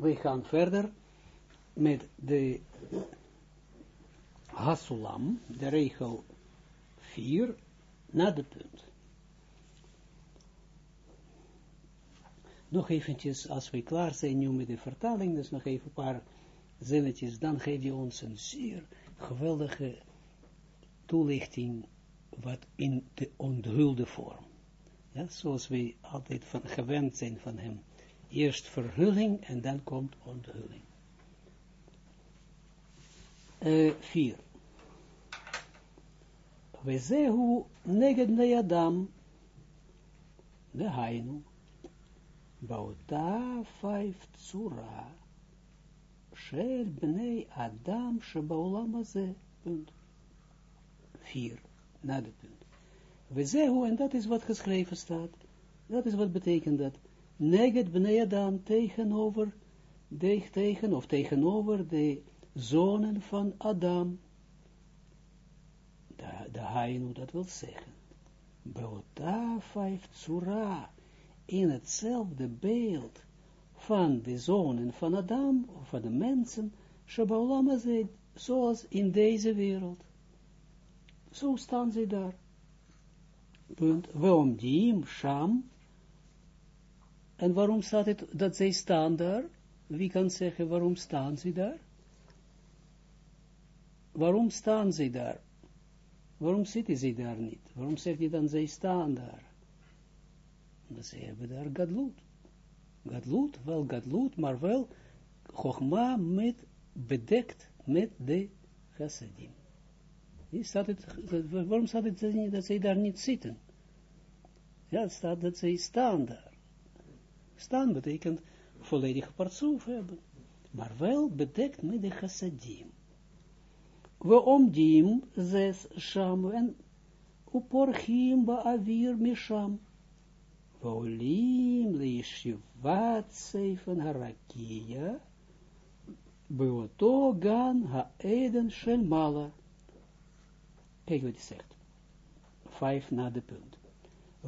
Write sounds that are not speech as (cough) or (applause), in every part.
we gaan verder met de Hasulam, de regel 4, na de punt. Nog eventjes, als we klaar zijn nu met de vertaling, dus nog even een paar zinnetjes, dan geeft hij ons een zeer geweldige toelichting wat in de onthulde vorm. Ja, zoals we altijd van, gewend zijn van hem. Eerst verhulling en dan komt onthulling. Uh, vier. We zehu neged ne Adam, de hainu, bauta vijf tsura, shel bnei Adam shebaolam haze, punt. Vier, na de punt. We zehu, en dat is wat geschreven staat, dat is wat betekent dat, neged bnei Adam tegenover, de, tegen, of tegenover de zonen van Adam, de, de Hainu, dat wil zeggen, Beota vijf tsura, in hetzelfde beeld van de zonen van Adam, of van de mensen, Shabbalam zoals in deze wereld. Zo staan ze daar. Punt. Waarom die Sham? En waarom staat het dat zij staan daar? Wie kan zeggen waarom staan ze daar? Waarom staan ze daar? Waarom zitten ze daar niet? Waarom zegt hij dan, zij staan daar? Omdat ze hebben daar gadloed. Gadloed, wel gadloed, maar wel Chogma met, bedekt met de chassadim. Waarom staat het dat zij daar niet zitten? Ja, het staat dat zij staan daar. Staan betekent volledig partsoef hebben. Maar wel bedekt met de chassadim we omdim zes sham en uporchim avir misham. We olim leishivat seifen harakia. Beoto gan ha-eden shel mala. Kijk wat hij zegt. Vijf na.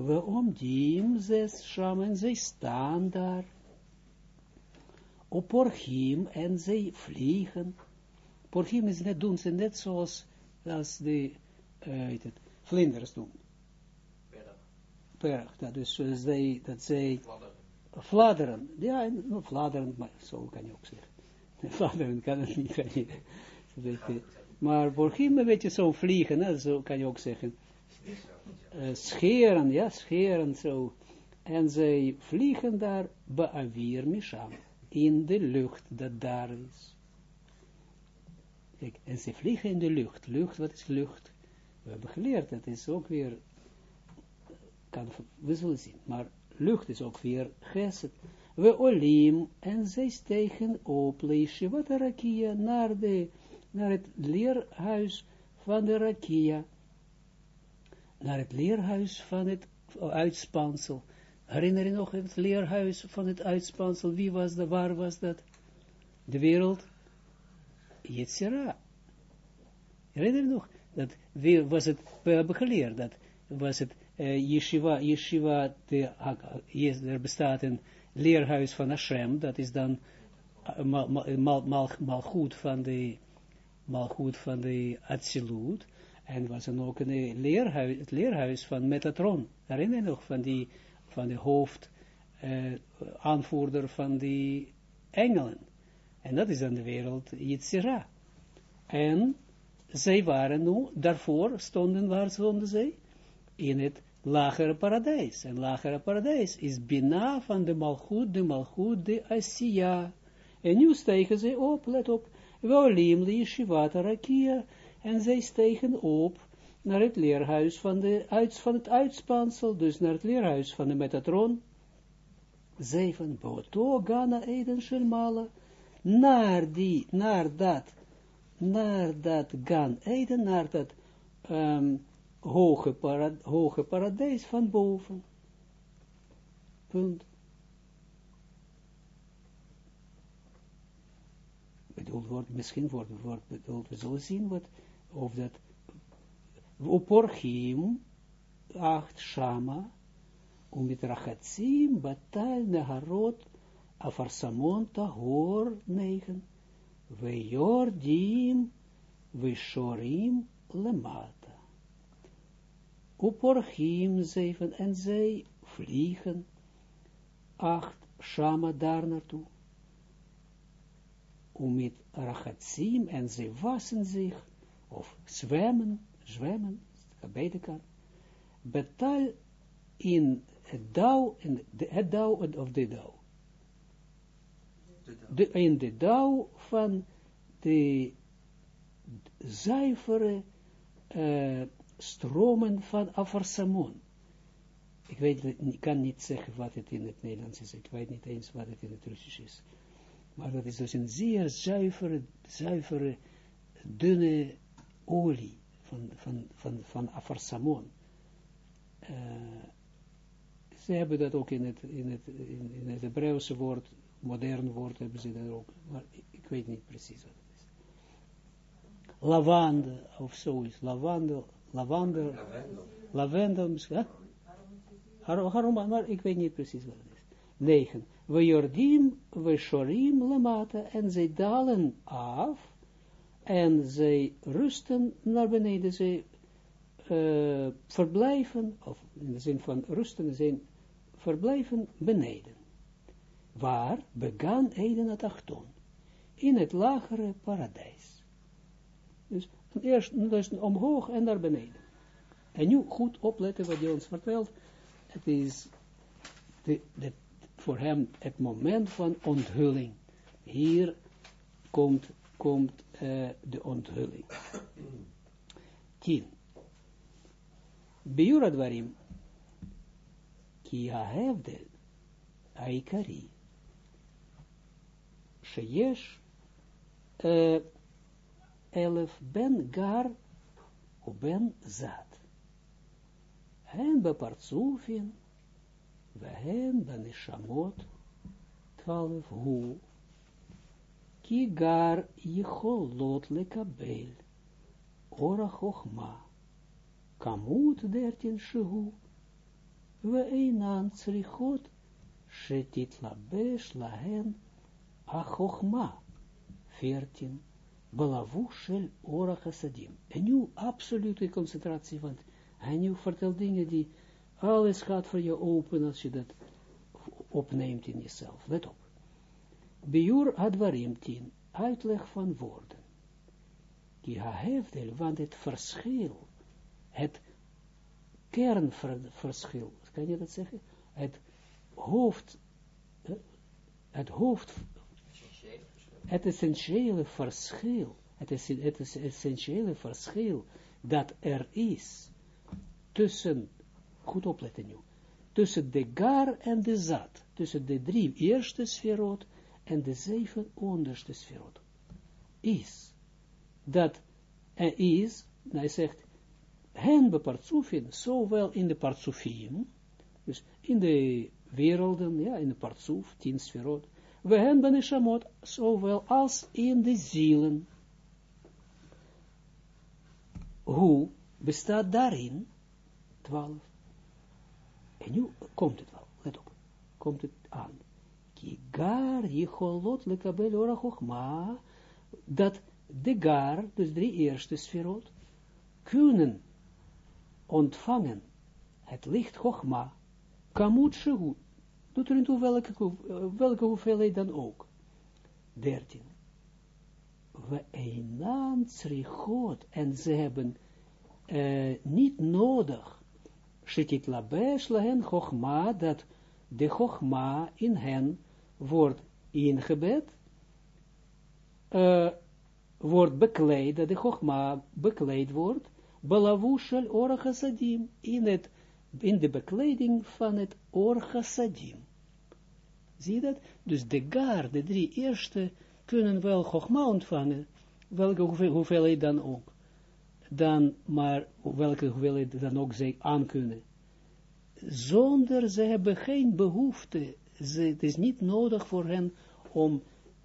We omdim zes sham en zij staan daar. Oporchim en zij vliegen Porchim is net doen ze net zoals als de uh, het, vlinders doen. Perg. dat is zoals zij, dat zij fladderen. Ja, no, fladderen, maar zo kan je ook zeggen. (laughs) Fladderen kan het niet. (laughs) Kan je, maar porchim een beetje zo vliegen, hè, zo kan je ook zeggen. Uh, scheren, ja, scheren zo. En zij vliegen daar, ba'avir misham, in de lucht dat daar is. Kijk, en ze vliegen in de lucht. Lucht, wat is lucht? We hebben geleerd, dat is ook weer, kan, we zullen zien, maar lucht is ook weer geset. We olim, en zij stegen op, de rakia, naar, de, naar het leerhuis van de rakia. Naar het leerhuis van het uitspansel. Herinner je nog het leerhuis van het uitspansel? Wie was dat? Waar was dat? De wereld Yetzira. Herinner je nog? Dat was het, we hebben geleerd, dat was het uh, yeshiva, yeshiva, de, uh, er bestaat een leerhuis van Hashem, dat is dan uh, mal, mal, mal, mal, van de, mal goed van de Atsilut, en was er ook een leerhuis, het leerhuis van Metatron, herinner je nog, van die, van de hoofd, uh, aanvoerder van die engelen. En dat is dan de wereld Yitzira. En zij waren nu, daarvoor stonden, waar stonden zij? In het lagere paradijs. En lagere paradijs is bina van de malchut, de malchut, de Asiya. En nu stegen zij op, let op, Weolim li shivata rakia. En zij stegen op naar het leerhuis van, de, van het uitspansel, dus naar het leerhuis van de Metatron. Zeven, Boto, Gana, Eden, Shelmala naar die, naar dat, naar dat Gan Eden, naar dat um, hoge, hoge paradijs van boven. Punt. Bedoeld wordt, misschien wordt, wordt bedoeld, we zullen zien wat, of dat, Uporchim, acht Shama, Umitrachatzim, Batal, Neharot, afarsamon tahor, negen, we jordim, we shorim, lemata. Uporchim, zeven, en zij vliegen, acht, shama daar naartoe. Umit rachatzim, en zij wassen zich, of zwemmen, zwemmen, beide kan, betal in het dauw, in de, het dauw of de dauw. De, in de dauw van de zuivere uh, stromen van Afarsamon. Ik weet, ik kan niet zeggen wat het in het Nederlands is, ik weet niet eens wat het in het Russisch is. Maar dat is dus een zeer zuivere, zuivere, dunne olie van, van, van, van Afarsamon. Uh, ze hebben dat ook in het, in het, in, in het Hebreeuwse woord, modern woord hebben ze dat ook, maar ik, ik weet niet precies wat het is. Lavande, of zoiets, lavande, lavande, lavendel misschien, Waarom, maar ik weet niet precies wat het is. 9. We jordim, we shorim lamata, en zij dalen af, en zij rusten naar beneden, zij uh, verblijven, of in de zin van rusten, zijn verblijven beneden. Waar began Eden het achton? In het lagere paradijs. Dus eerst dus omhoog en naar beneden. En nu goed opletten wat hij ons vertelt. Het is de, voor hem het moment van onthulling. Hier komt, komt uh, de onthulling. 10. Biura dwarim כי ההבדל העיקרי שיש אלף בין גר ובין זת, הן בפרצופין והן בנשמות twaalf הוא כי גר יכולות לקבל אור החוכמה, כמות דרתין שהוא we einan tzrichot, shetit labesh lahen achochma, 14, belavu shel ora chassadim. En nu absolute concentratie, want hij nu vertelt dingen die, alles gaat voor je open als je dat opneemt in jezelf. Let op. Biur advarim tien, uitleg van woorden. Die hahefdel, want het verschil, het kernverschil, kan je dat zeggen? Het hoofd, het hoofd, het essentiële verschil, het, essentiële verschil dat er is tussen, goed opletten nu, tussen de gar en de zat, tussen de drie eerste sferot en de zeven onderste sferot, is dat er is, nou, hij zegt, hen bepartsufin, zowel in de partsufim, dus in de werelden, ja, in de partsuf, tien sferot, we hen ben shamot, zowel als in de zielen. Hoe bestaat daarin? Twaalf. En nu komt het wel, let op, komt het aan. Ki gar jicholot lekabel ora dat de gar, dus drie eerste sferot, kunnen ontvangen het licht chogma, kamut shehu, doet er toe welke, welke hoeveelheid dan ook. 13. We eenaan tsrichot, en ze hebben uh, niet nodig, shetit labesh lahen chogma, dat de chogma in hen wordt ingebed, uh, wordt bekleed, dat de chogma bekleed wordt, balavushel orchasadim, in het, in de bekleding van het orchasadim. Zie je dat? Dus de gar, de drie eerste, kunnen wel chogma ontvangen, welke hoeveelheid dan ook. Dan, maar welke hoeveelheid dan ook zij aankunnen. Zonder, ze hebben geen behoefte, ze, het is niet nodig voor hen om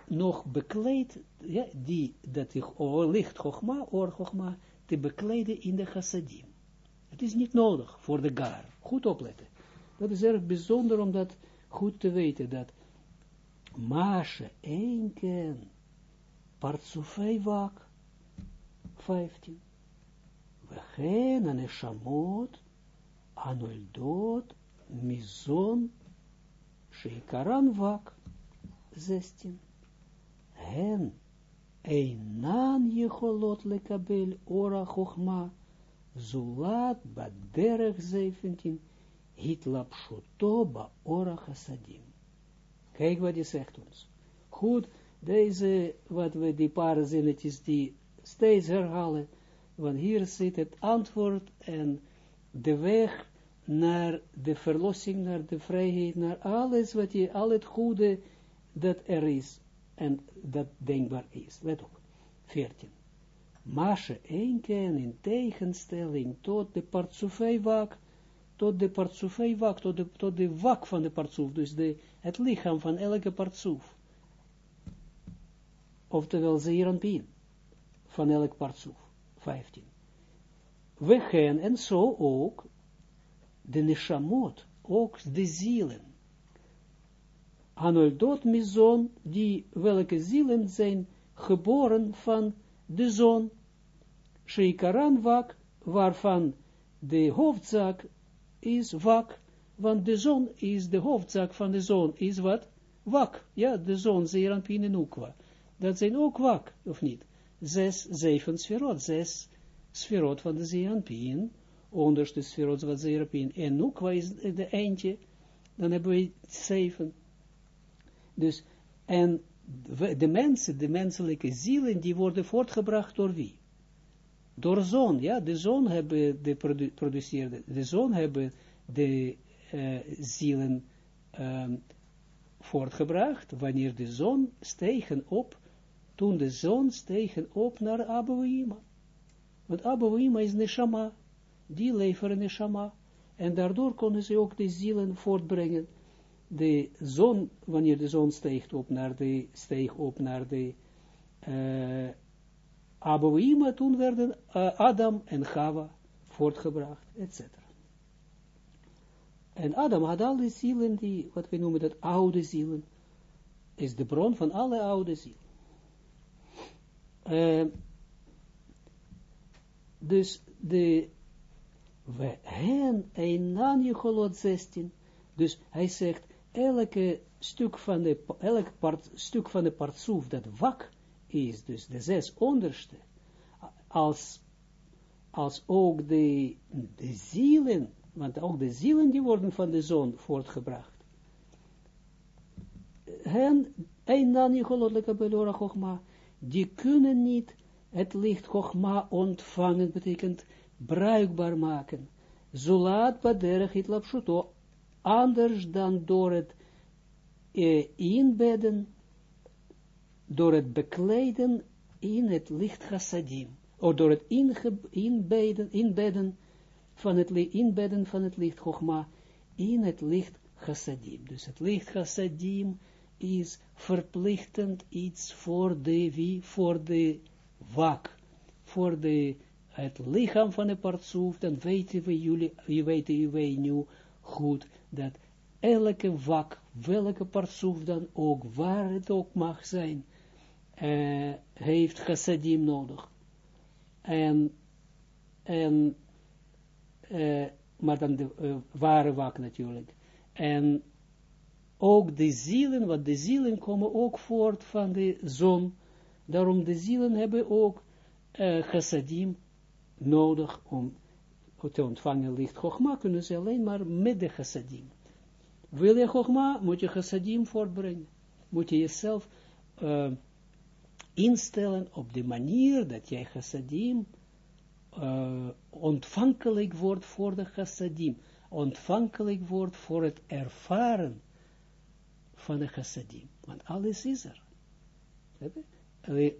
nog bekleed, ja, die, dat die licht chogma, or chogma, te bekleden in de chassadim. Het is niet nodig voor de gar. Goed opletten. Dat is erg bijzonder om dat goed te weten, dat Mashe enken, partsufei wak, 15. We geen an eshamot, anoldot, mizon, sheikaran wak, 16. Hen, einan jecholot lekabel ora chochma, zulat baderech 17, hitlapshuto ba ora chasadim. Kijk wat hij zegt ons. Goed, deze, wat we die paar zinnetjes die steeds herhalen, want hier zit het antwoord en de weg naar de verlossing, naar de vrijheid, naar alles wat je, al het goede dat er is en dat denkbaar is. Let op, 14. Masje keer in tegenstelling tot de partsufei wak, tot de partsufei wak, tot de, tot de wak van de partsuf, dus de, het lichaam van elke partsuf. Oftewel zeeranpien van elk partsuf. 15. We gaan en zo ook de neshamot, ook de zielen. Anoldot mizon, die welke zielen zijn geboren van de zon. Sheikaran wak, waarvan de hoofdzaak is wak, want de zon is de hoofdzaak van de zon, is wat? Wak, ja, de zon, Zeranpin en Ukwa. Dat zijn ook wak, of niet? Zes, zeven sferot, zes sferot van de Zeranpin, onderste sferot de Zeranpin, en Ukwa is de eindje, dan hebben we zeven. Dus, en de mensen, de menselijke zielen, die worden voortgebracht door wie? Door zon, ja, de zon hebben de produ produceerde, de zon hebben de uh, zielen um, voortgebracht, wanneer de zon stegen op, toen de zon stegen op naar Abouima. Want Abouima is Neshama, die leveren Neshama, en daardoor konden ze ook de zielen voortbrengen, de zon, wanneer de zon steeg op naar de, steeg op naar de uh, Abouima, toen werden uh, Adam en Chava voortgebracht, etc. En Adam had al die zielen, die, wat we noemen dat oude zielen, is de bron van alle oude zielen. Uh, dus de, we hen een nan 16, dus hij zegt, elke stuk van de, elk part, stuk van de partsoef dat wak is, dus de zes onderste, als, als ook de, de zielen, want ook de zielen die worden van de zon voortgebracht. Hen, een dan je belora chogma, die kunnen niet het licht chogma ontvangen, betekent bruikbaar maken. Zulaat baderech it lapshuto, anders dan door het eh, inbedden, door het bekleden in het licht chassadim, of door het inbedden, inbedden van het inbedden van het licht chogma in het licht chassadim. Dus het licht chassadim is verplichtend iets voor de wie, voor de wak, voor de, het lichaam van de partsoef, dan weten we jullie, weten wij nu goed, dat elke wak, welke partsoef dan ook, waar het ook mag zijn, uh, heeft chassadim nodig. En, en uh, maar dan de uh, ware wak natuurlijk. En ook de zielen, want de zielen komen ook voort van de zon. Daarom de zielen hebben ook uh, chassadim nodig om te ontvangen licht. Chogma kunnen ze alleen maar met de chassadim. Wil je Chogma, moet je chassadim voortbrengen. Moet je jezelf uh, instellen op de manier dat jij chassadim uh, ontvankelijk wordt voor de chassadim. Ontvankelijk wordt voor het ervaren van de chassadim. Want alles is er.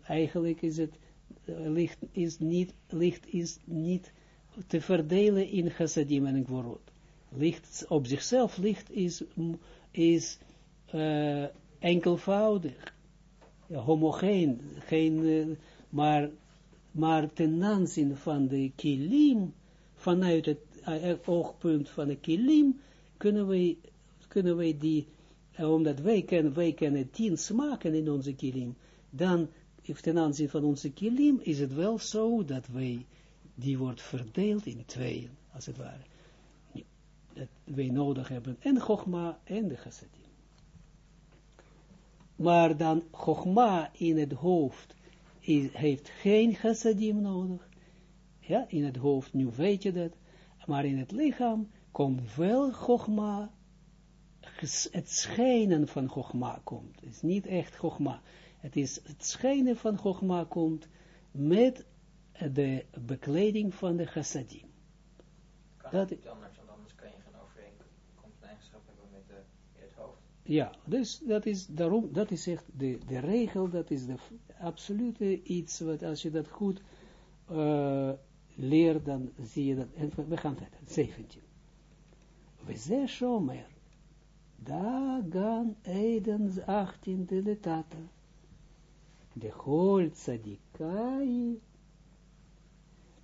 Eigenlijk is het, licht is niet, licht is niet te verdelen in chassadim en gvorot. Licht op zichzelf, licht is, is uh, enkelvoudig, homogeen, geen, uh, maar, maar ten aanzien van de kilim, vanuit het uh, oogpunt van de kilim, kunnen wij, kunnen wij die omdat wij kennen, wij kennen tien smaken in onze kilim, dan, ten aanzien van onze kilim, is het wel zo dat wij, die wordt verdeeld in tweeën, als het ware. Dat wij nodig hebben en Chogma en de Chassadim. Maar dan Chogma in het hoofd heeft geen Chassadim nodig. Ja, in het hoofd, nu weet je dat. Maar in het lichaam komt wel Chogma het schijnen van Chogma komt. Het is niet echt Chogma. Het is het schijnen van Chogma komt met de bekleding van de chassadim. Kan dat niet anders, want anders kan je geen overeenkomst eigenschap hebben met de, in het hoofd. Ja, dus dat is daarom, dat is echt de, de regel, dat is de absolute iets, wat als je dat goed uh, leert, dan zie je dat, en we gaan verder, 17. We zeggen shomer, da gan Eidens 18 de tata. De hol tzadikai.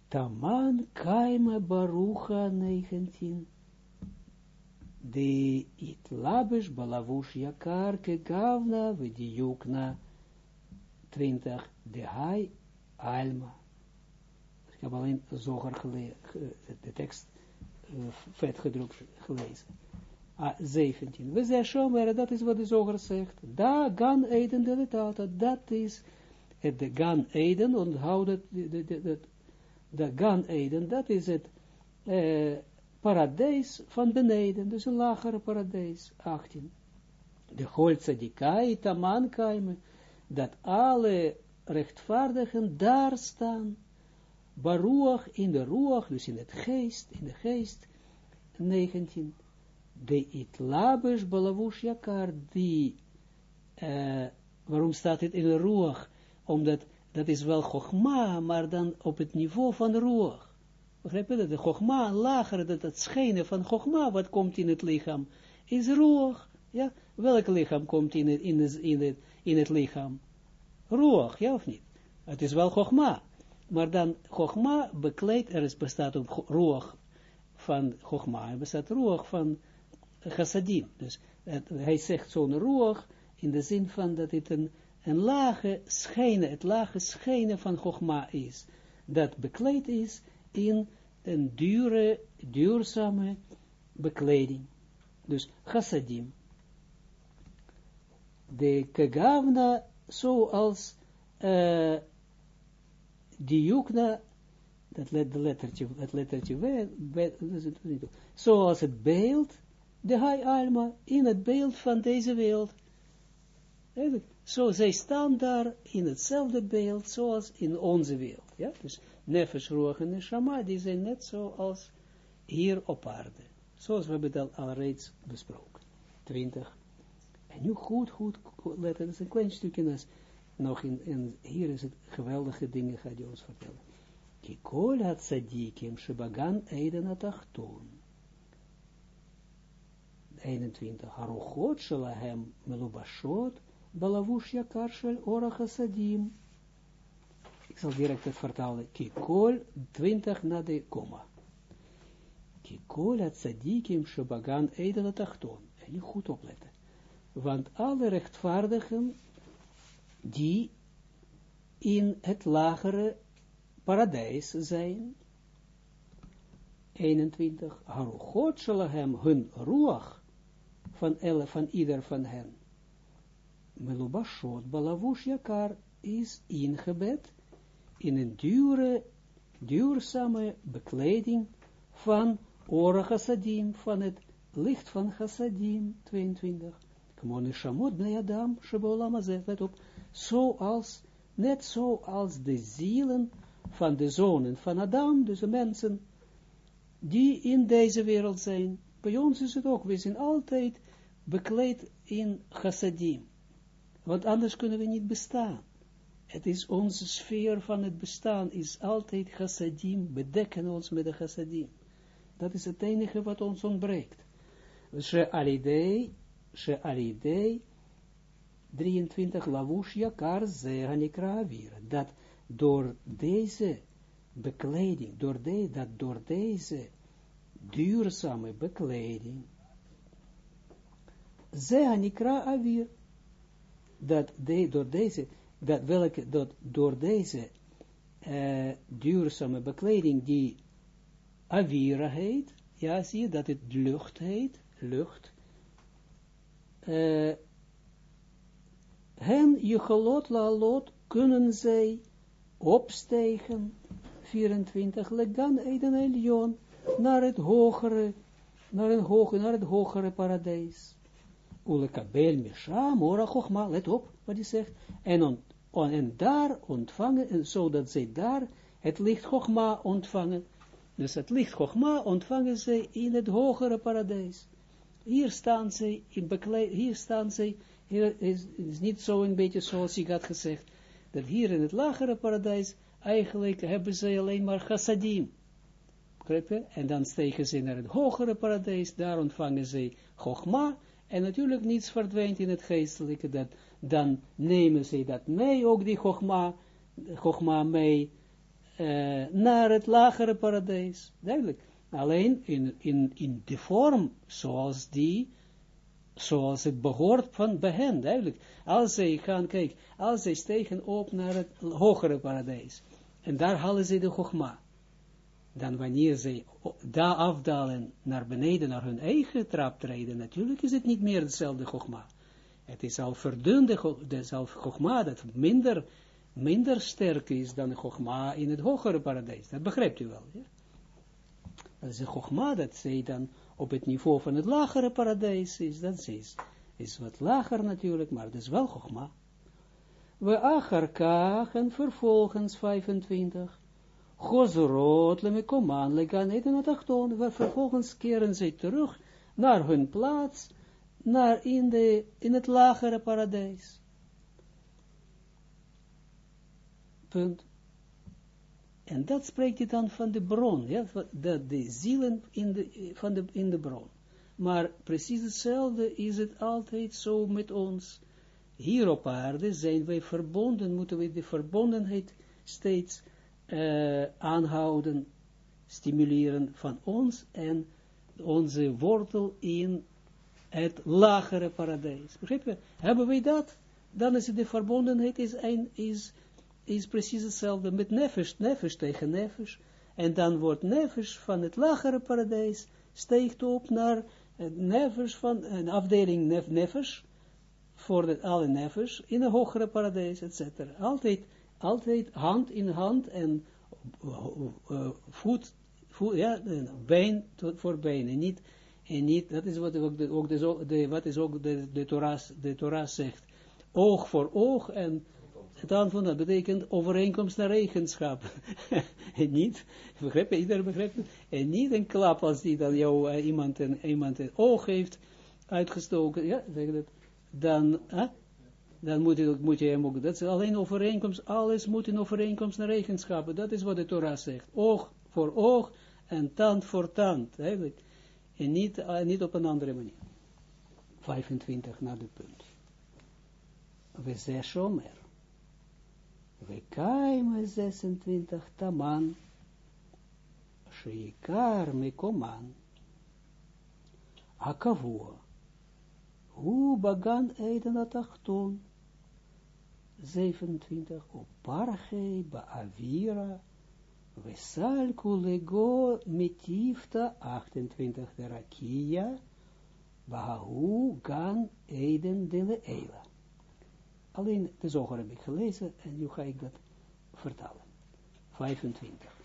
Taman kaima barucha 19. De itlabish balavush yakar ke gavna vediukna 20. De hai alma. Ik heb alleen zoger gelezen, de tekst uh, vet gelezen. 17. We zeggen Shomer, dat is wat de zoger zegt. Da gan eden de letata, dat is het de gan eden, onthoud het, de gan eden, dat is het paradijs van beneden, dus een lagere paradijs, 18. De holza die kai taman kaime, dat alle rechtvaardigen daar staan, baruach in de ruach, dus in het geest, in de geest, 19 de itlabesh balavush yakar, die, waarom staat het in de ruach? Omdat, dat is wel chogma, maar dan op het niveau van ruach. Begrijp je dat? De chogma, lager, dat het schijnen van chogma, wat komt in het lichaam, is ruach. Ja, welk lichaam komt in het, in het, in het, in het lichaam? Ruach, ja of niet? Het is wel chogma. Maar dan chogma bekleedt, er is bestaat op ruach van chogma, er bestaat ruach van chassadim. Dus het, hij zegt zo'n roog in de zin van dat het een, een lage schijnen, het lage schijnen van Chogma is. Dat bekleed is in een dure, duurzame bekleding. Dus chassadim. De kagavna zoals uh, die jukna dat let, lettertje, het lettertje, zoals het beeld de hai alma in het beeld van deze wereld. Zo, zij staan daar in hetzelfde beeld zoals in onze wereld. Ja? Dus nefesh, ruach en die zijn net zoals hier op aarde. Zoals we hebben dat al reeds besproken. 20. En nu goed, goed, letten, dat is een klein stukje dus nog in, in, hier is het geweldige dingen, gaat hij ons vertellen. Kikol had sadikim, shebagan eiden atachton. 21, Haruchot shelahem melubashot, balavush yakar shel orach asadim. Ik zal direct het vertalen. Kikol 20 na de komma. Kikol het sadikim shabagan edel tachton. En je goed opletten. Want alle rechtvaardigen die in het lagere paradijs zijn, 21, Haruchot shelahem hun ruach, van elle, van ieder van hen. Melubashot balavush yakar is ingebed in een dure, duurzame bekleding van ora chassadim, van het licht van chassadim, 22. Kmone shamot bnei adam, shebolam azet, let op, zoals, net zoals de zielen van de zonen van Adam, dus de mensen, die in deze wereld zijn. Bij ons is het ook, we zijn altijd bekleed in chassadim. Want anders kunnen we niet bestaan. Het is onze sfeer van het bestaan, is altijd chassadim, bedekken ons met de chassadim. Dat is het enige wat ons ontbreekt. She alidei, she alidei, 23, lavush yakar zehanikra. Dat door deze bekleding, door de, dat door deze duurzame bekleding, ze anikra avir, dat door deze, dat welke, dat door deze duurzame bekleding die avira heet, ja, zie je dat het lucht heet, lucht, uh, hen je gelot la lot kunnen zij opstegen, 24, legan eden elion, naar het hogere, naar, een hoge, naar het hogere paradijs. Ulekabel misham, ora chokma, let op wat hij zegt, en, daar ontvangen, en zodat zij daar het licht chokma ontvangen, dus het licht chokma ontvangen zij in het hogere paradijs. Hier staan zij, in hier staan zij, hier is, is niet zo een beetje zoals ik had gezegd, dat hier in het lagere paradijs, eigenlijk hebben zij alleen maar chassadim. En dan stegen ze naar het hogere paradijs, daar ontvangen ze chogma, en natuurlijk niets verdwijnt in het geestelijke, dat, dan nemen ze dat mee, ook die chogma, mee, uh, naar het lagere paradijs. Duidelijk. Alleen in, in, in de vorm zoals die, zoals het behoort van bij hen, duidelijk. Als zij gaan, kijk, als zij stegen op naar het hogere paradijs, en daar halen ze de chogma, dan wanneer zij daar afdalen naar beneden, naar hun eigen trap treden, natuurlijk is het niet meer hetzelfde chogma. Het is al verdunde, zelf chogma, dat minder, minder sterk is dan de chogma in het hogere paradijs. Dat begrijpt u wel, ja? Dat is een chogma dat zij dan op het niveau van het lagere paradijs is. Dat is, is wat lager natuurlijk, maar het is wel chogma. We acharkach en vervolgens 25. Gozorot le mekoman le gan eten atachton. We vervolgens keren zij terug naar hun plaats, naar in, de, in het lagere paradijs. Punt. En dat spreekt dan van de bron, ja, de, de zielen in de, van de, in de bron. Maar precies hetzelfde is het altijd zo met ons. Hier op aarde zijn wij verbonden, moeten we de verbondenheid steeds uh, aanhouden, stimuleren van ons en onze wortel in het lagere paradijs. Begrijp je? Hebben wij dat? Dan is de verbondenheid is, een, is is precies hetzelfde met nefesh, nefesh tegen nefesh, en dan wordt nefesh van het lagere paradijs, steekt op naar nefesh van, een afdeling nef, voor de, alle nefesh, in een hogere paradijs, etc. Altijd, altijd hand in hand en uh, voet, voet, ja, been voor been, en niet, en niet, dat is wat ook de, ook de, wat is ook de, de, Torah, de Torah zegt, oog voor oog en het aanvang, dat betekent overeenkomst naar eigenschap. (laughs) en niet, begrijp je, iedereen begrijpt het? En niet een klap als die dan jou uh, iemand, een, iemand een oog heeft uitgestoken, ja, zeg dat, dan, uh, dan moet je, moet je hem ook, dat is alleen overeenkomst, alles moet in overeenkomst naar eigenschappen, dat is wat de Torah zegt, oog voor oog en tand voor tand, eigenlijk, en niet, uh, niet op een andere manier. 25 naar de punt. We shomer. We kaime 26 taman, sheikar mekoman, akavua, hu bagan eden atachton, 27 op parche baavira, Vesal kulego metifta 28 de rakia, Bahu gan eden de eila. Alleen de zoger heb ik gelezen en nu ga ik dat vertalen. 25.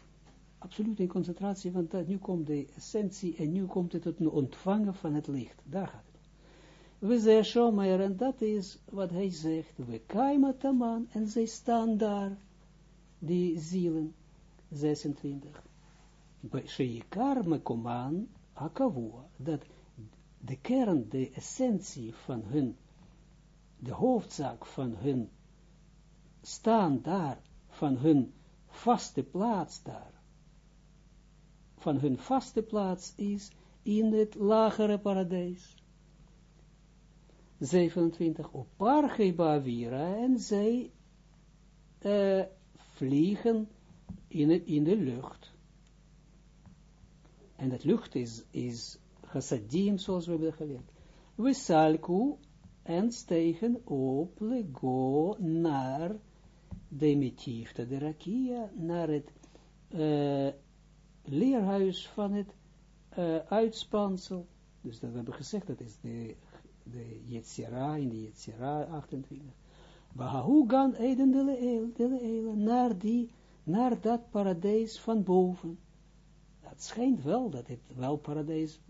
Absoluut in concentratie, want dat, nu komt de essentie en nu komt het het ontvangen van het licht. Daar gaat het. We zeggen Shomer en dat is wat hij zegt. We kaima taman en zij staan daar, die zielen. 26. Sheikar mekoman akavua. Dat de kern, de essentie van hun de hoofdzaak van hun staan daar, van hun vaste plaats daar, van hun vaste plaats is in het lagere paradijs. 27 op Pargebavira en zij uh, vliegen in, in de lucht. En het lucht is, is zoals we hebben geleerd. we salku en stegen op lego naar de metiefte de rakia, naar het uh, leerhuis van het uh, uitspansel. Dus dat hebben we gezegd, dat is de, de Yetzira, in de Yetzira 28. Bahahu gan eden de leele, naar die, naar dat paradijs van boven. Het schijnt wel dat het wel paradijs,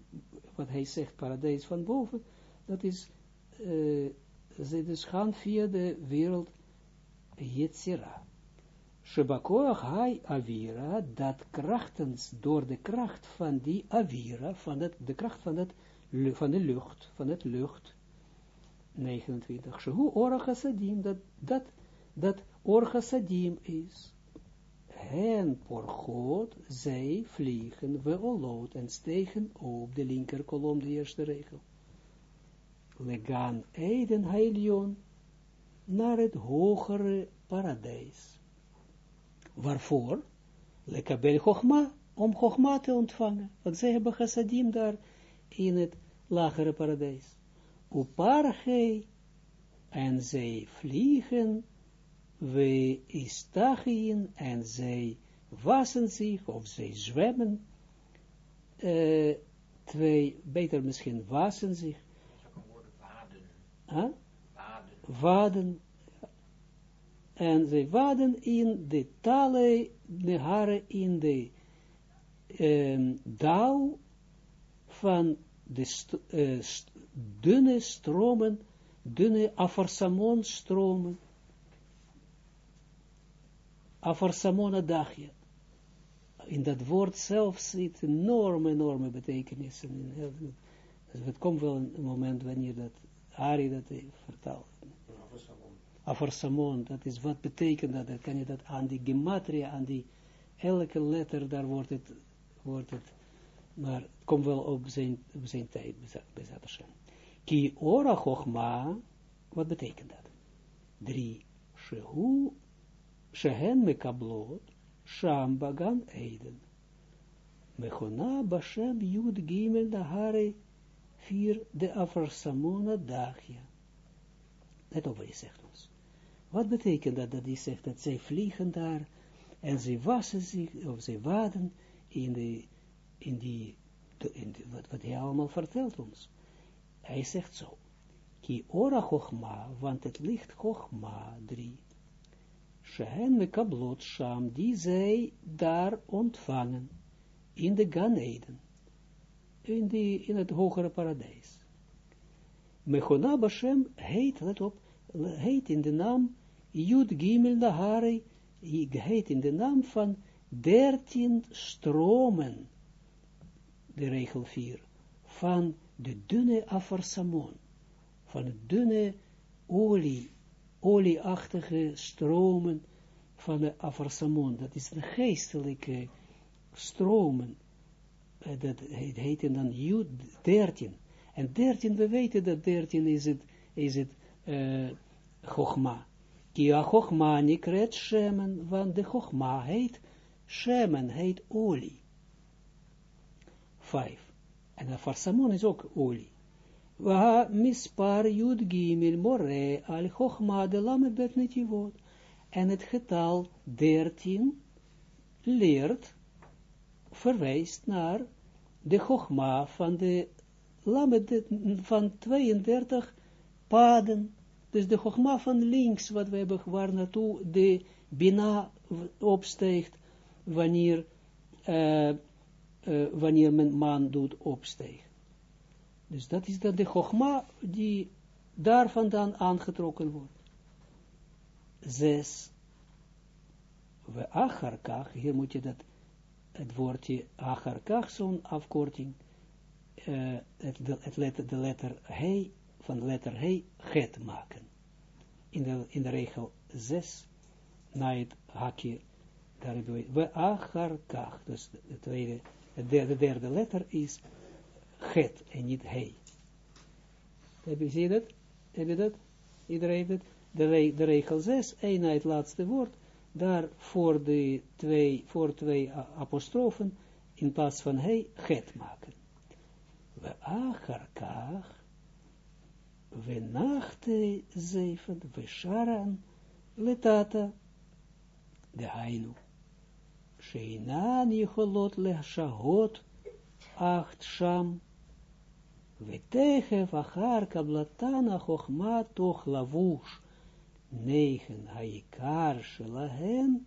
wat hij zegt, paradijs van boven, dat is, uh, ze dus gaan via de wereld Yetzira. Shebakoach hai avira, dat krachtens door de kracht van die avira, van het, de kracht van, het, van de lucht, van het lucht, 29, Shehu orchasadim, dat, dat, dat orchasadim is. Hen porgot, zij vliegen, we en stegen op de linker kolom, de eerste regel. Legan Eden Heilion, naar het hogere paradijs. Waarvoor? Lekabel Chogma, om Chogma te ontvangen. Want zij hebben chassadim daar in het lagere paradijs. Upargei, en zij vliegen, we istachien, en zij wassen zich, of zij zwemmen, uh, twee, beter misschien wassen zich. Huh? Waden, en zij waden in de talen, de haren in de um, dauw van de st uh, st dunne stromen, dunne afarsamon stromen, afarsamona dagje. In dat woord zelf zit enorme, enorme betekenissen. Dus het komt wel een moment wanneer dat Ari dat vertaalt. Afarsamon, dat is wat betekent dat, dan kan je dat aan die gematria, aan die elke letter, daar wordt het, wordt het, maar het komt wel op zijn, op zijn tijd, bezat. Ki ora wat betekent dat? Drie, shehu, shehen mekablot, sham bagan eiden. Mechona bashem jud gimel nahare, vier, de afarsamona dagja. Let op wat zegt ons. Wat betekent dat, dat hij zegt dat zij vliegen daar en ze wassen zich, of ze waden in, de, in die, in wat, wat hij allemaal vertelt ons. Hij zegt zo, ki ora chochma, want het licht chochma, drie, shehen me kablot sham, die zij daar ontvangen, in de Ganeden, in, die, in het hogere paradijs. Mechona Bashem heet, let op, heet in de naam Jud Gimel Nahari, heet in de naam van dertien stromen, de regel 4, van de dunne afarsamon, van de dunne olie, olieachtige stromen van de afarsamon, dat is de geestelijke stromen, uh, dat heet, heet dan Jud 13, en 13, we weten dat 13 is het, is het, uh, Chogma. Kia Chogma nikret Shemen, want de Chogma heet Shemen, heet olie. Vijf. En de farsamon is ook olie. Wa mispar jud gimel more al Chogma de bet netivot. En het getal 13 leert, verwijst naar de Chogma van de lamet van 32 paden dus de Chogma van links, wat we hebben, waar naartoe de Bina opsteegt, wanneer, uh, uh, wanneer men man doet opstegen. Dus dat is dan de Chogma die daar vandaan aangetrokken wordt. Zes. We acharkach, hier moet je dat, het woordje acharkach, zo'n afkorting, uh, het, het letter, de letter he, van de letter he, get maken in de, in de regel 6, na het hakje, daar hebben we, we dus de tweede, de derde, de derde letter is het en niet hij. Heb je, dat? Heb je dat? Iedereen het? De, de regel 6, één na het laatste woord, daar voor de twee, voor twee apostrofen, in plaats van hij, het maken. We acharkach, we nachte zeven, we sharan, letata, de hainu. Sheinan yicholot lehshagot, acht sham, Veteche vachar kablatana chochma toch lavush, negen haikar shelahen,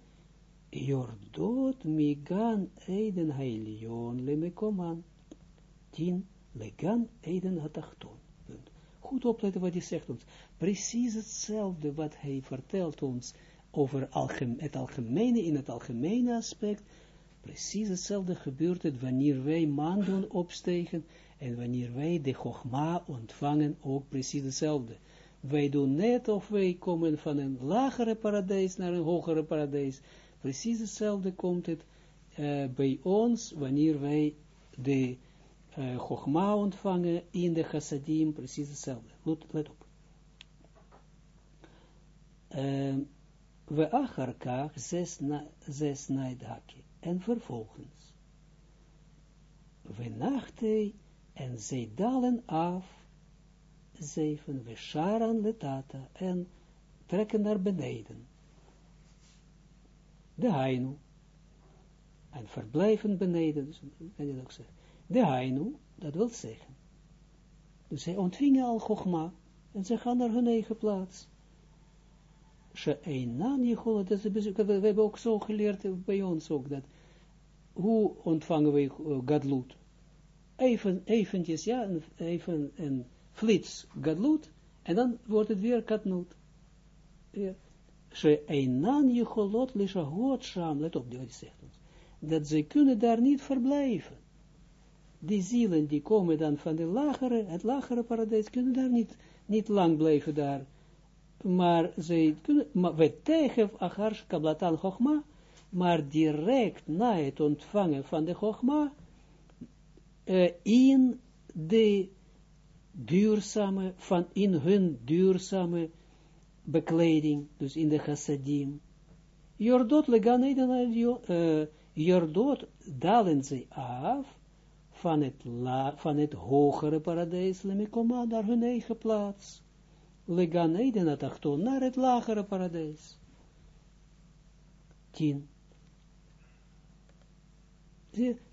jordot migan eiden hailion lemekoman, tien legan eiden hatachton. Goed opletten wat hij zegt ons. Precies hetzelfde wat hij vertelt ons over het algemene, in het algemene aspect. Precies hetzelfde gebeurt het wanneer wij maanden opstegen en wanneer wij de Chogma ontvangen, ook precies hetzelfde. Wij doen net of wij komen van een lagere paradijs naar een hogere paradijs. Precies hetzelfde komt het uh, bij ons, wanneer wij de uh, Chogma ontvangen in de chassadim, precies hetzelfde. Let, op. Uh, we acharkach zes, na, zes. En vervolgens. We nachtei en zij dalen af, zeven, we sharan letata, en trekken naar beneden. De hainu, en verblijven beneden, dus, kan je ook zeggen. De hainu, dat wil zeggen. Dus zij ontvingen al Chogma, en ze gaan naar hun eigen plaats. Ze einan je dat we hebben ook zo geleerd bij ons ook, dat, hoe ontvangen we Gadlut? even, eventjes, ja, even een flits gadlut, en dan wordt het weer katnut. Ja. Ze einan je golot lishagot sham, let op, die zegt ons, dat ze kunnen daar niet verblijven. Die zielen die komen dan van de lagere, het lagere paradijs, kunnen daar niet, niet lang blijven daar. Maar maar we tegen achar kablatan chogma, maar direct na het ontvangen van de chogma, uh, in de duurzame, van in hun duurzame bekleding, dus in de chassadim. Jordot leganeden, uh, Jordot dalen ze af van het, van het hogere paradijs, lemikoma, naar hun eigen plaats. Leganeden atachton, naar het lagere paradijs. 10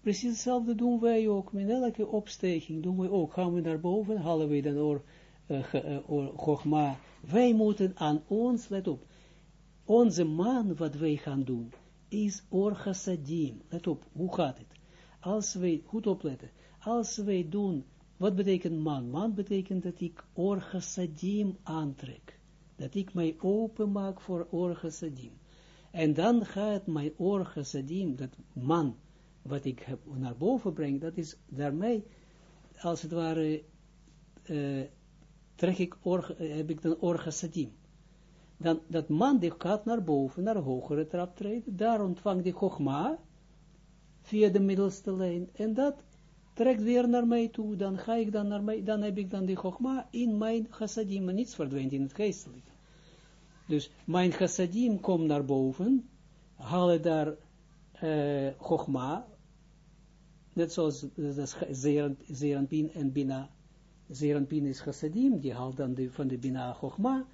precies hetzelfde doen wij ook. Met elke opstijging doen we ook. Gaan we naar boven, halen we dan oor, uh, Wij moeten aan ons, let op, onze man wat wij gaan doen, is or Let op, hoe gaat het? Als wij, goed opletten, als wij doen, wat betekent man? Man betekent dat ik or aantrek. Dat ik mij open maak voor or En dan gaat mijn or dat man, wat ik heb naar boven breng, dat is daarmee, als het ware, uh, trek ik heb ik dan orgasadim. Dan, dat man die gaat naar boven, naar hogere trap treden, daar ontvangt die chogma, via de middelste lijn, en dat trekt weer naar mij toe, dan ga ik dan naar mij, dan heb ik dan die chogma in mijn chassadim, maar niets verdwijnt in het geestelijke. Dus mijn chassadim komt naar boven, halen daar uh, Net zoals Zeranpin en Bina. Zeranpin is chassadim, die haalt dan de, van de Bina Chogma.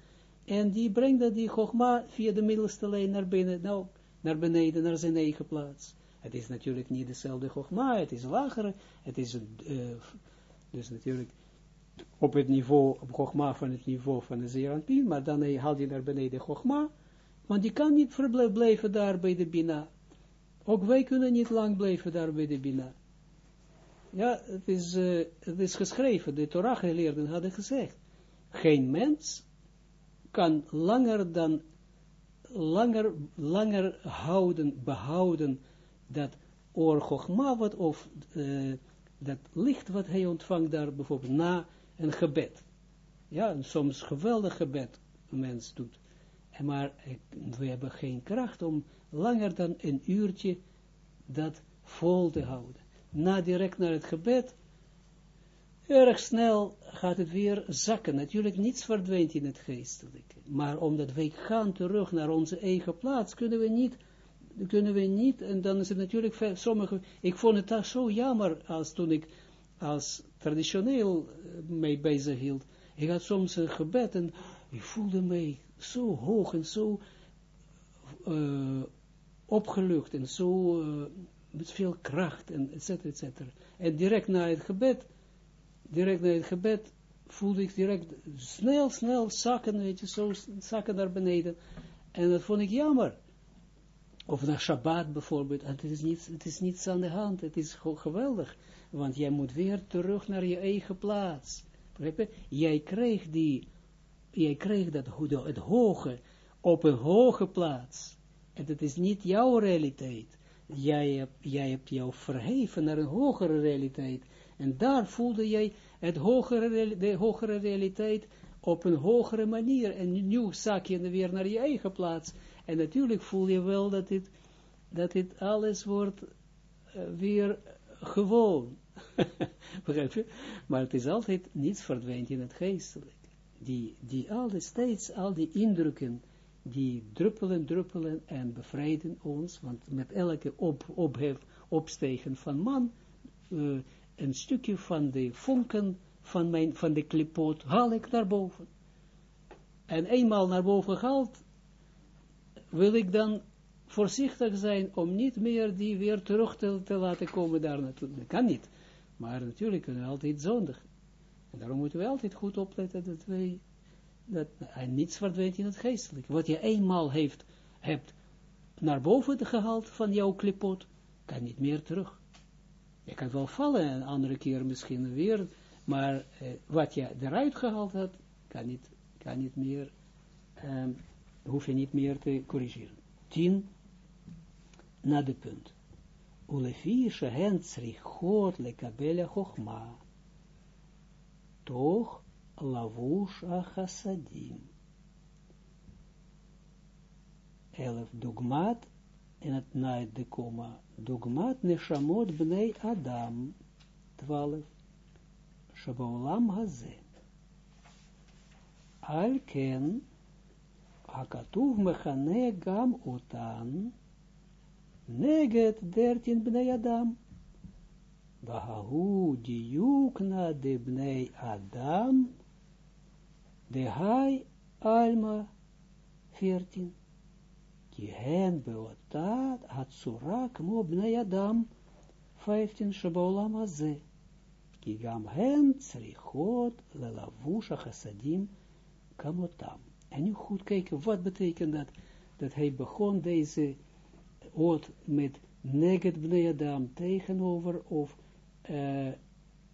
En die brengt dat die Chogma via de middelste lijn naar binnen, nou, naar beneden, naar zijn eigen plaats. Het is natuurlijk niet dezelfde Chogma, het is lager, het is uh, dus natuurlijk op het niveau, op Chogma van het niveau van de Zeranpin, maar dan haalt hij naar beneden Chogma, want die kan niet blijven daar bij de Bina. Ook wij kunnen niet lang blijven daar bij de Bina. Ja, het is, uh, het is geschreven, de Torah-geleerden hadden gezegd, geen mens kan langer dan, langer, langer houden, behouden, dat oorgogma wat, of uh, dat licht wat hij ontvangt daar, bijvoorbeeld na een gebed. Ja, een soms geweldig gebed een mens doet. En maar we hebben geen kracht om langer dan een uurtje dat vol te houden na direct naar het gebed, erg snel gaat het weer zakken. Natuurlijk niets verdwijnt in het geestelijke. Maar omdat wij gaan terug naar onze eigen plaats, kunnen we niet, kunnen we niet, en dan is het natuurlijk, sommige, ik vond het daar zo jammer als toen ik als traditioneel uh, mee bezig hield, Ik had soms een gebed en ik voelde mij zo hoog en zo uh, opgelucht en zo uh, met veel kracht en et cetera, et cetera. En direct na het gebed, direct na het gebed, voelde ik direct snel, snel zakken, weet je, zo zakken naar beneden. En dat vond ik jammer. Of naar Shabbat bijvoorbeeld, het is, niets, het is niets aan de hand, het is geweldig. Want jij moet weer terug naar je eigen plaats. Jij kreeg die, jij kreeg dat, het hoge, op een hoge plaats. En het is niet jouw realiteit. Jij hebt, jij hebt jou verheven naar een hogere realiteit. En daar voelde jij het hogere, de hogere realiteit op een hogere manier. En nu zak je weer naar je eigen plaats. En natuurlijk voel je wel dat dit, dat dit alles wordt uh, weer gewoon. (laughs) Begrijp je? Maar het is altijd, niets verdwijnt in het geestelijk. Die, die altijd steeds, al die indrukken, die druppelen, druppelen en bevrijden ons, want met elke op, ophef, opstegen van man, uh, een stukje van de vonken van, mijn, van de klipoot haal ik naar boven. En eenmaal naar boven gehaald, wil ik dan voorzichtig zijn om niet meer die weer terug te, te laten komen daar naartoe. Dat kan niet. Maar natuurlijk kunnen we altijd zondig. En daarom moeten we altijd goed opletten dat wij, dat, en niets verdwijnt in het geestelijke. Wat je eenmaal heeft, hebt naar boven gehaald van jouw klipot, kan niet meer terug. Je kan wel vallen, een andere keer misschien weer, maar eh, wat je eruit gehaald hebt, kan niet, kan niet meer, eh, hoef je niet meer te corrigeren. Tien, na de punt. Ulefi shehen tzrichot lekabel chochma. Toch lavush achasadim. Elf dogmat, en het na de koma, dogmat neshamot bnei Adam. Twaalf. Shabaolam haze. Al ken, hakatuv mechane gam otan, neget dertien bnei Adam. Bahahu diukna de bnei Adam, de hai alma veertien. Ki hen beotat hatsurak mo bnei Adam, vijftien shabolam haze. Ki gam hen tsrichot lelavusha chassadim kamotam. En nu goed kijken, wat betekent dat? Dat hij begon deze oot met neget bnei Adam tegenover, of uh,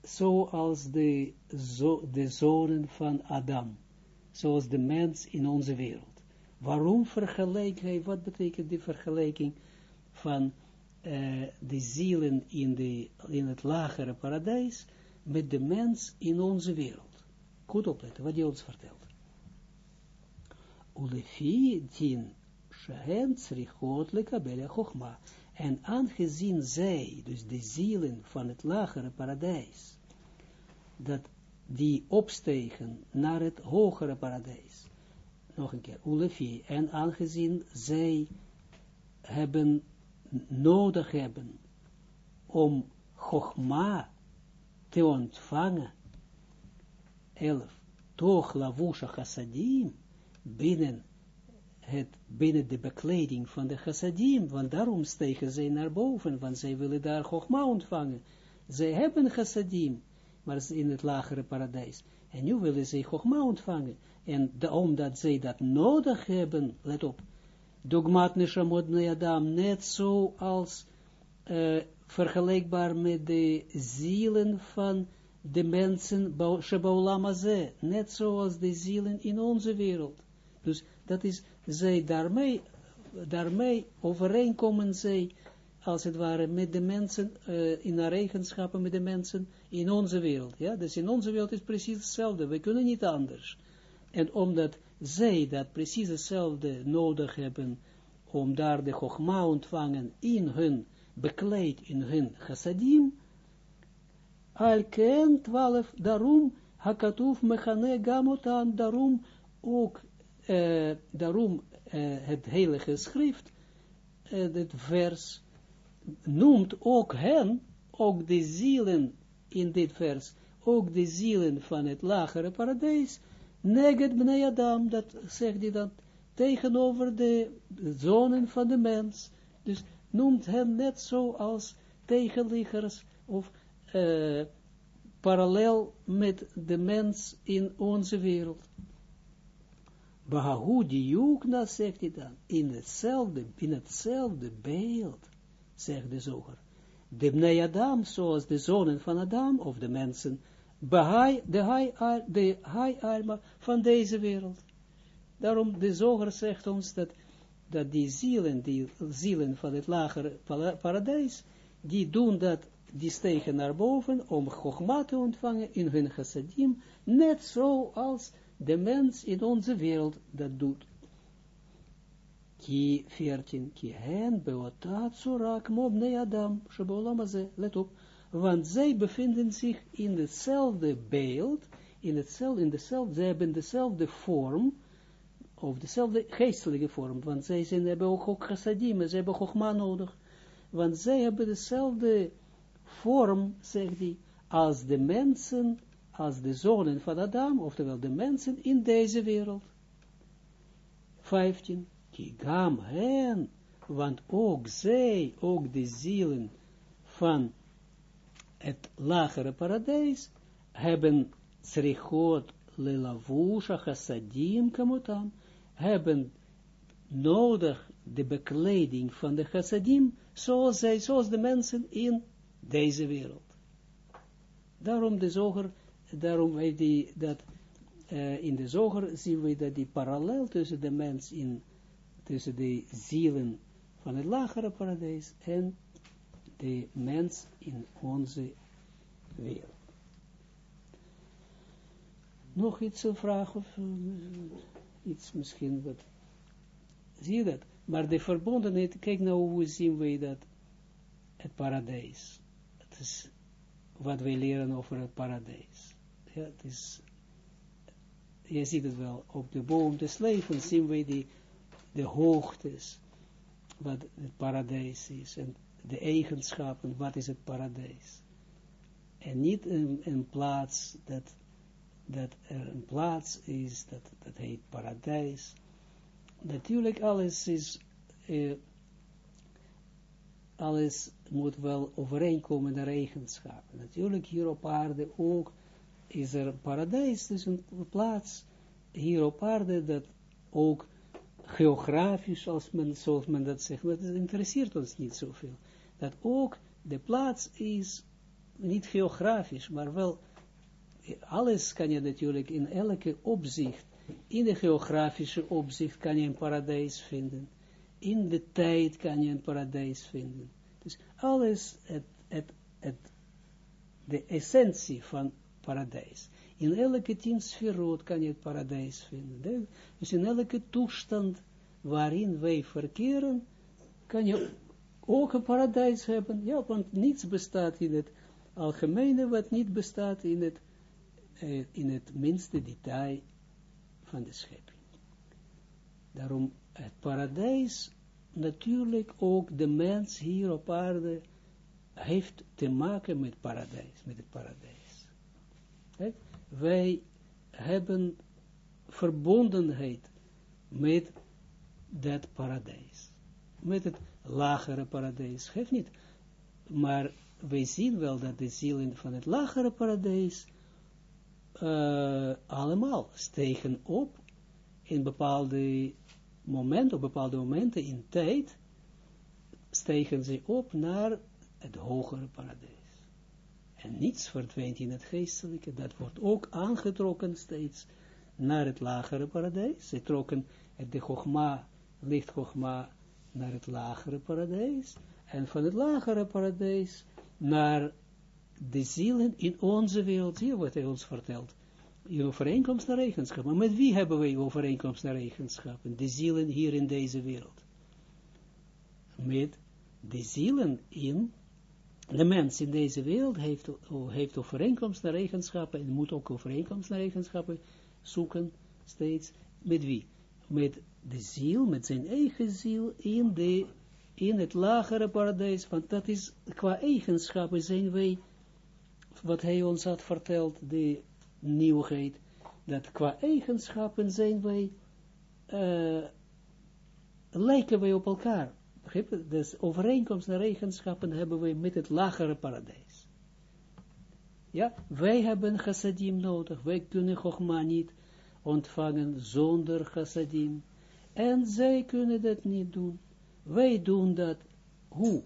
zoals de, zo, de zonen van Adam, zoals de mens in onze wereld. Waarom vergelijk hij, wat betekent die vergelijking van uh, de zielen in, de, in het lagere paradijs met de mens in onze wereld? Goed opletten, wat hij ons vertelt. Ulefi din Shehen tzrichot lekabel chochma. En aangezien zij, dus de zielen van het lagere paradijs, dat die opstegen naar het hogere paradijs. Nog een keer, Ulefi. En aangezien zij hebben, nodig hebben om Chochma te ontvangen. Elf. Toch lavusha chassadim binnen het binnen de bekleding van de chassadim, want daarom stegen zij naar boven, want zij willen daar Chogma ontvangen. Zij hebben chassadim, maar in het lagere paradijs. En nu willen zij Chogma ontvangen. En de, omdat zij dat nodig hebben, let op, dogmat neshamot Adam, net zo als uh, vergelijkbaar met de zielen van de mensen, net zoals de zielen in onze wereld. Dus dat is, zij daarmee, daarmee overeenkomen zij, als het ware, met de mensen, uh, in haar eigenschappen met de mensen in onze wereld. Ja, dus in onze wereld is precies hetzelfde, we kunnen niet anders. En omdat zij dat precies hetzelfde nodig hebben, om daar de Chogma ontvangen in hun, bekleed in hun chassadim, Alken 12, daarom, hakatuf mechane gamotan, daarom ook uh, daarom uh, het heilige schrift, uh, het vers, noemt ook hen, ook de zielen in dit vers, ook de zielen van het lagere paradijs, neget bnei Adam, dat zegt hij dan, tegenover de zonen van de mens. Dus noemt hem net zo als tegenliggers of parallel met de mens in onze wereld. Bahahu die Jukna, zegt hij dan, in hetzelfde, in hetzelfde beeld, zegt de zoger. De Bnei Adam, zoals de zonen van Adam, of de mensen, Bahai, de hai, de van deze wereld. Daarom, de zoger zegt ons dat, dat die zielen, die zielen van het lagere paradijs, die doen dat, die stegen naar boven om Chogma te ontvangen in hun chassadim, net zoals de mens in onze wereld dat doet. Ki 14, ki hen beotat surak mob ne Adam, shabolamaze, let op, want zij bevinden zich in hetzelfde beeld, in hetzelfde, in dezelfde, zij hebben dezelfde vorm, of dezelfde geestelijke vorm, want zij zijn, hebben ook, ook chassadim, ze hebben chogma nodig, want zij hebben dezelfde vorm, zegt hij, als de mensen, als de zonen van Adam, oftewel de mensen in deze wereld. 15. Kigam hen, want ook zij, ook de zielen van het lagere paradijs, hebben srichot lelavusha chassadim kamotam, hebben nodig de bekleding van de chassadim, zoals zij, zoals de mensen in deze wereld. Daarom de zoger, daarom weet die, dat uh, in de zoger zien we dat die parallel tussen de mens in, tussen de zielen van het lagere paradijs en de mens in onze wereld. Nog iets een vraag of uh, iets misschien wat, zie je dat? Maar de verbondenheid, kijk nou hoe zien wij dat, het paradijs. Het is wat wij leren over het paradijs. Ja, je ziet het wel, op de boom des levens zien wij die, de hoogtes, wat het paradijs is, en de eigenschappen, wat is het paradijs. En niet een, plaats, dat, dat er een plaats is, dat, dat heet paradijs. Natuurlijk, alles is, uh, alles moet wel overeenkomen naar eigenschappen. Natuurlijk, hier op aarde ook is er paradijs, dus een plaats hier op aarde dat ook geografisch, als men, zoals men dat zegt, dat interesseert ons niet zoveel. Dat ook de plaats is niet geografisch, maar wel alles kan je natuurlijk in elke opzicht, in de geografische opzicht kan je een paradijs vinden. In de tijd kan je een paradijs vinden. Dus alles, het, het, het, de essentie van paradijs. In elke tien sferoot kan je het paradijs vinden. Dus in elke toestand waarin wij verkeren, kan je ook een paradijs hebben. Ja, want niets bestaat in het algemene, wat niet bestaat in het, in het minste detail van de schepping. Daarom het paradijs, natuurlijk ook de mens hier op aarde, heeft te maken met paradijs, met het paradijs. Wij hebben verbondenheid met dat paradijs. Met het lagere paradijs. Geeft niet. Maar wij zien wel dat de zielen van het lagere paradijs uh, allemaal stegen op in bepaalde momenten, op bepaalde momenten in tijd, stegen ze op naar het hogere paradijs. En niets verdwijnt in het geestelijke, dat wordt ook aangetrokken steeds naar het lagere paradijs. Ze trokken de Chogma, licht Chogma, naar het lagere paradijs, en van het lagere paradijs naar de zielen in onze wereld, je wat hij ons vertelt, in overeenkomst naar eigenschappen. Maar met wie hebben wij overeenkomst naar eigenschappen? De zielen hier in deze wereld. Met de zielen in, de mens in deze wereld heeft, heeft overeenkomst naar eigenschappen en moet ook overeenkomst naar eigenschappen zoeken, steeds. Met wie? Met de ziel, met zijn eigen ziel in, de, in het lagere paradijs, want dat is, qua eigenschappen zijn wij wat hij ons had verteld, de nieuwigheid, dat qua eigenschappen zijn wij, uh, lijken wij op elkaar. Dus overeenkomst naar eigenschappen hebben wij met het lagere paradijs. Ja, wij hebben chassadim nodig, wij kunnen Chogma niet ontvangen zonder chassadim. En zij kunnen dat niet doen. Wij doen dat, hoe?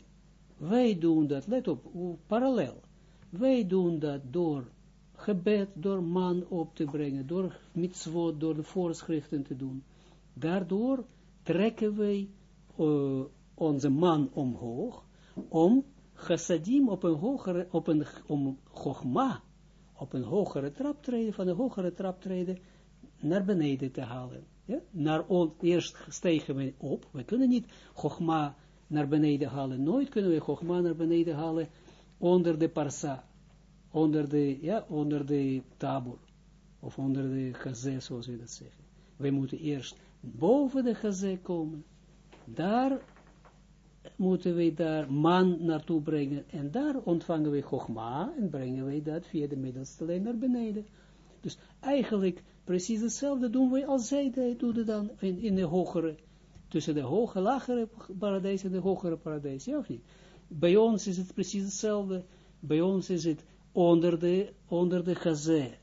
Wij doen dat, let op, parallel. Wij doen dat door gebed, door man op te brengen, door mitzvot, door de voorschriften te doen. Daardoor trekken wij uh, onze man omhoog, om chassadim op een hogere, op een, om chogma, op een hogere traptreden, van een hogere traptreden, naar beneden te halen. Ja? Naar on, eerst stegen we op, we kunnen niet chogma naar beneden halen, nooit kunnen we chogma naar beneden halen onder de parsa, onder de, ja, onder de tabur, of onder de gazé, zoals we dat zeggen. We moeten eerst boven de gazé komen, daar moeten we daar man naartoe brengen, en daar ontvangen we chogma, en brengen we dat via de middelste lijn naar beneden. Dus eigenlijk precies hetzelfde doen we als zij doen dan in, in de hogere, tussen de hoge, lagere paradijs en de hogere paradijs, ja of niet? Bij ons is het precies hetzelfde, bij ons is het onder de, onder de gazé,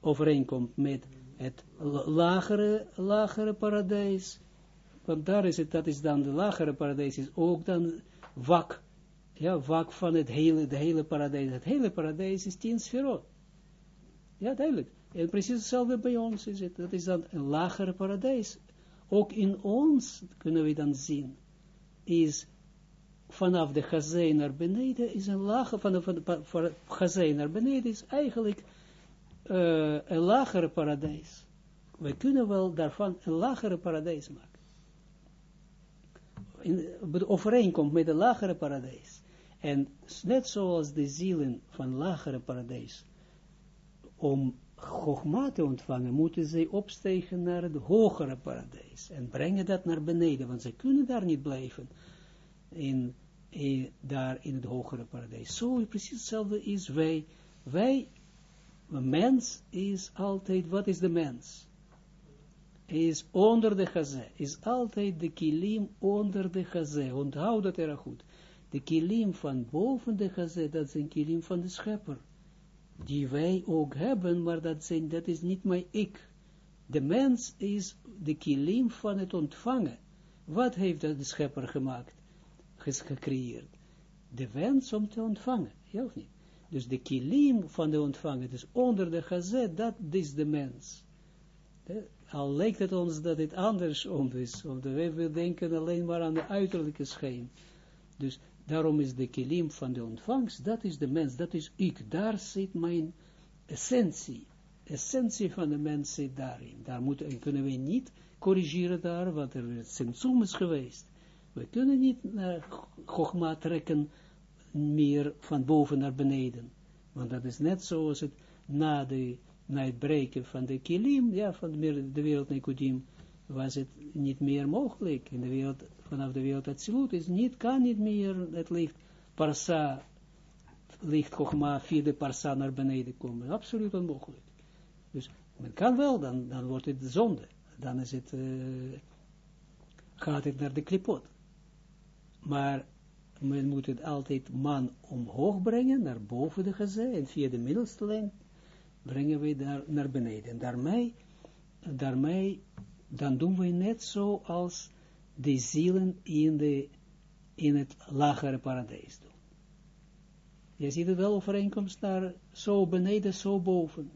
overeenkomt met het lagere, lagere paradijs, want daar is het, dat is dan de lagere paradijs, is ook dan wak, ja, wak van het hele, de hele paradijs. Het hele paradijs is tien sferot. Ja, duidelijk. En precies hetzelfde bij ons is het. Dat is dan een lagere paradijs. Ook in ons kunnen we dan zien, is vanaf de gazé naar beneden, is een lage, vanaf de gazé naar beneden, is eigenlijk uh, een lagere paradijs. We kunnen wel daarvan een lagere paradijs maken. In, overeenkomt met de lagere paradijs. En net zoals de zielen van lagere paradijs, om Chogma te ontvangen, moeten zij opstegen naar het hogere paradijs. En brengen dat naar beneden, want ze kunnen daar niet blijven. In, in, daar in het hogere paradijs. Zo precies hetzelfde is wij. Wij, een mens is altijd, wat is de mens? Is onder de gazé, is altijd de kilim onder de gazé. Onthoud dat erg goed. De kilim van boven de gazé, dat is een kilim van de schepper die wij ook hebben, maar dat, zijn, dat is niet mijn ik. De mens is de kilim van het ontvangen. Wat heeft de schepper gemaakt? Gecreëerd. De wens om te ontvangen, ja of niet? Dus de kilim van de ontvangen, dus onder de gazet, dat is de mens. Al lijkt het ons dat het andersom is, want we denken alleen maar aan de uiterlijke schijn. Dus Daarom is de kilim van de ontvangst, dat is de mens, dat is ik. Daar zit mijn essentie. Essentie van de mens zit daarin. Daar moeten, kunnen we niet corrigeren daar, wat er symptoom is geweest. We kunnen niet naar Chogma trekken meer van boven naar beneden. Want dat is net zoals het na, de, na het breken van de kilim, ja, van de, wereld Nikodim, was het niet meer mogelijk. In de wereld, vanaf de wereld absoluut is niet, kan niet meer het licht parsa, licht Chogma via de parsa naar beneden komen. Absoluut onmogelijk. Dus men kan wel, dan, dan wordt het zonde. Dan is het, gaat het naar de klipot. Maar men moet het altijd man omhoog brengen, naar boven de geze, en via de middelste lijn brengen we daar naar beneden. En daarmee, daarmee dan doen we net zo als de zielen in, de, in het lagere paradijs doen. Je ziet het wel overeenkomst naar zo beneden, zo boven.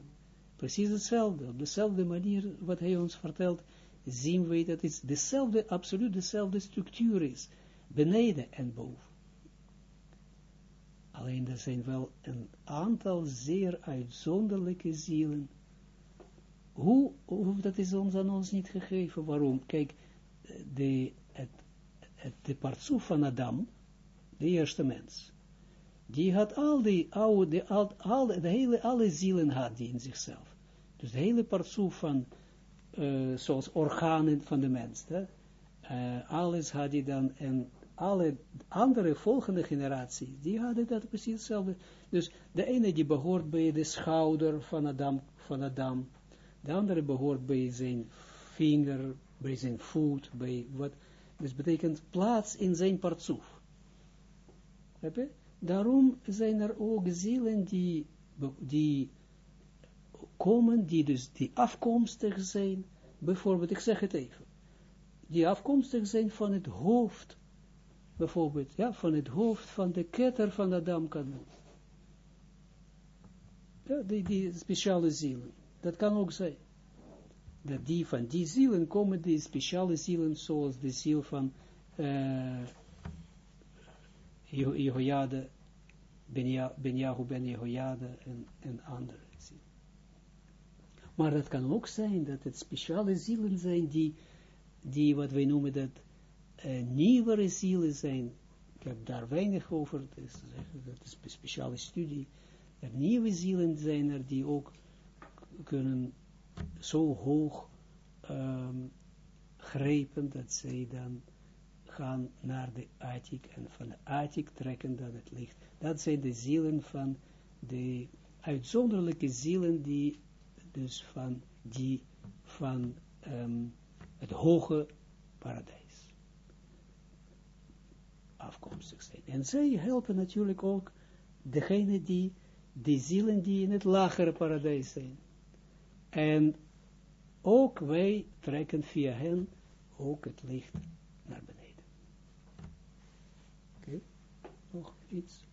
Precies hetzelfde, op dezelfde manier wat hij ons vertelt, zien we dat het dezelfde, absoluut dezelfde structuur is, beneden en boven. Alleen er zijn wel een aantal zeer uitzonderlijke zielen, hoe, dat is ons aan ons niet gegeven. Waarom? Kijk, de, het, het, de van Adam, de eerste mens, die had al die oude, al, al, de hele, alle zielen had die in zichzelf. Dus de hele partsoef van, uh, zoals organen van de mens, hè? Uh, alles had hij dan, en alle andere volgende generaties, die hadden dat precies hetzelfde. Dus de ene die behoort bij de schouder van Adam, van Adam. De andere behoort bij zijn vinger, bij zijn voet, bij wat, dus betekent plaats in zijn partsoef. Daarom zijn er ook zielen die, die komen, die dus die afkomstig zijn, bijvoorbeeld, ik zeg het even, die afkomstig zijn van het hoofd, bijvoorbeeld, ja, van het hoofd van de ketter van Adam kan Ja, die, die speciale zielen. Dat kan ook zijn. Dat die van die zielen komen, die speciale zielen, zoals de ziel van uh, Jehoiade, Benjahu ben Jehoiade en, en andere zielen. Maar dat kan ook zijn dat het speciale zielen zijn die, die wat wij noemen dat nieuwere zielen zijn. Ik heb daar weinig over, dus, dat is een speciale studie. Er nieuwe zielen zijn er die ook kunnen zo hoog um, grepen dat zij dan gaan naar de Atik en van de Atik trekken dat het licht. Dat zijn de zielen van de uitzonderlijke zielen die dus van die van um, het hoge paradijs afkomstig zijn. En zij helpen natuurlijk ook degene die, de zielen die in het lagere paradijs zijn. En ook wij trekken via hen ook het licht naar beneden. Oké, nog iets?